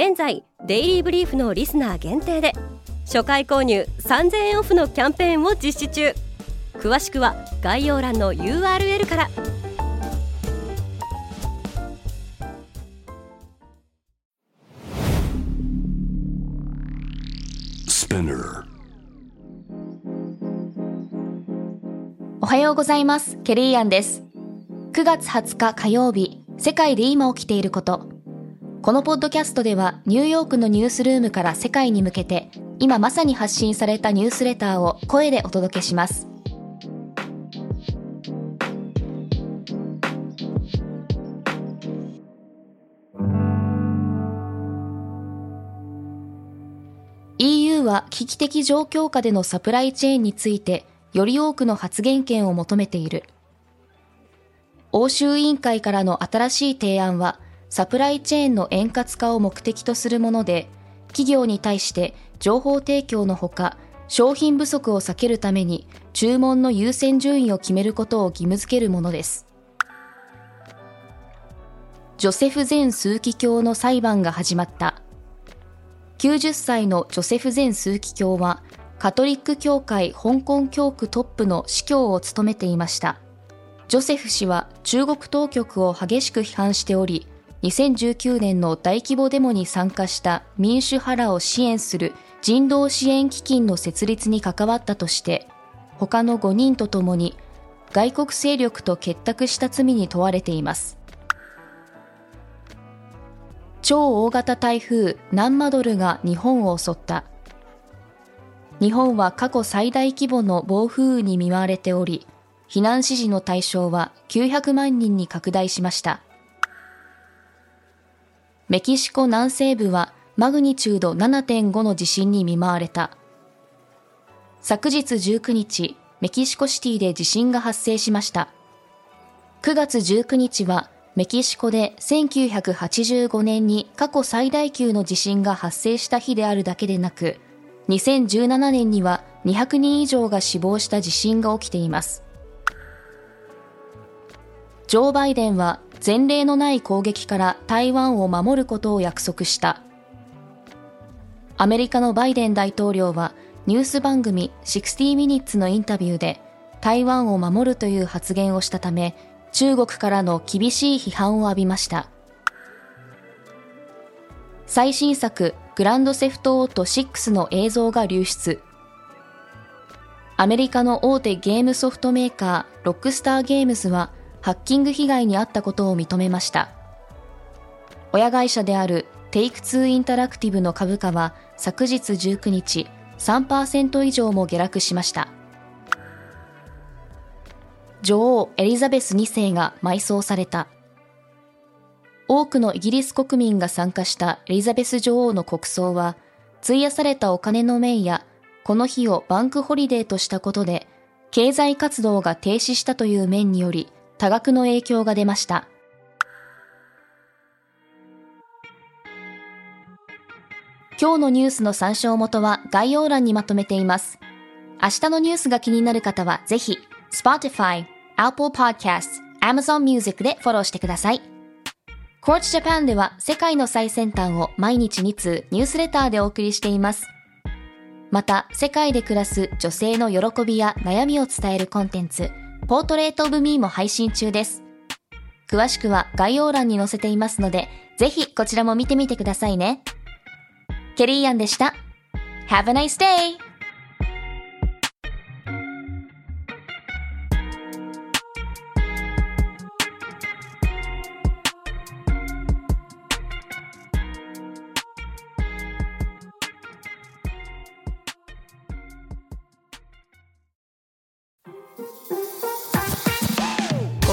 現在デイリーブリーフのリスナー限定で初回購入3000円オフのキャンペーンを実施中。詳しくは概要欄の URL から。おはようございます。ケリーアンです。9月20日火曜日世界で今起きていることこのポッドキャストではニューヨークのニュースルームから世界に向けて今まさに発信されたニュースレターを声でお届けします。EU は危機的状況下でのサプライチェーンについてより多くの発言権を求めている。欧州委員会からの新しい提案はサプライチェーンの円滑化を目的とするもので、企業に対して情報提供のほか、商品不足を避けるために注文の優先順位を決めることを義務付けるものです。ジョセフ前枢機卿の裁判が始まった。90歳のジョセフ前枢機卿は、カトリック教会香港教区トップの司教を務めていました。ジョセフ氏は中国当局を激しく批判しており、2019年の大規模デモに参加した民主派らを支援する人道支援基金の設立に関わったとして、他の5人とともに外国勢力と結託した罪に問われています。超大型台風ナンマドルが日本を襲った。日本は過去最大規模の暴風雨に見舞われており、避難指示の対象は900万人に拡大しました。メキシコ南西部はマグニチュード7.5の地震に見舞われた。昨日19日、メキシコシティで地震が発生しました。9月19日はメキシコで1985年に過去最大級の地震が発生した日であるだけでなく、2017年には200人以上が死亡した地震が起きています。ジョー・バイデンは前例のない攻撃から台湾を守ることを約束した。アメリカのバイデン大統領はニュース番組60 Minutes のインタビューで台湾を守るという発言をしたため中国からの厳しい批判を浴びました。最新作グランドセフトオート6の映像が流出。アメリカの大手ゲームソフトメーカーロックスターゲームズはハッキング被害に遭ったことを認めました。親会社であるテイクツーインタラクティブの株価は昨日19日3%以上も下落しました。女王エリザベス2世が埋葬された。多くのイギリス国民が参加したエリザベス女王の国葬は、費やされたお金の面や、この日をバンクホリデーとしたことで、経済活動が停止したという面により、多額の影響が出ました。今日のニュースの参照元は概要欄にまとめています。明日のニュースが気になる方はぜひ、Spotify、Apple Podcast、Amazon Music でフォローしてください。Coach Japan では世界の最先端を毎日2通ニュースレターでお送りしています。また、世界で暮らす女性の喜びや悩みを伝えるコンテンツ、ポートレートオブミーも配信中です。詳しくは概要欄に載せていますので、ぜひこちらも見てみてくださいね。ケリーアンでした。Have a nice day!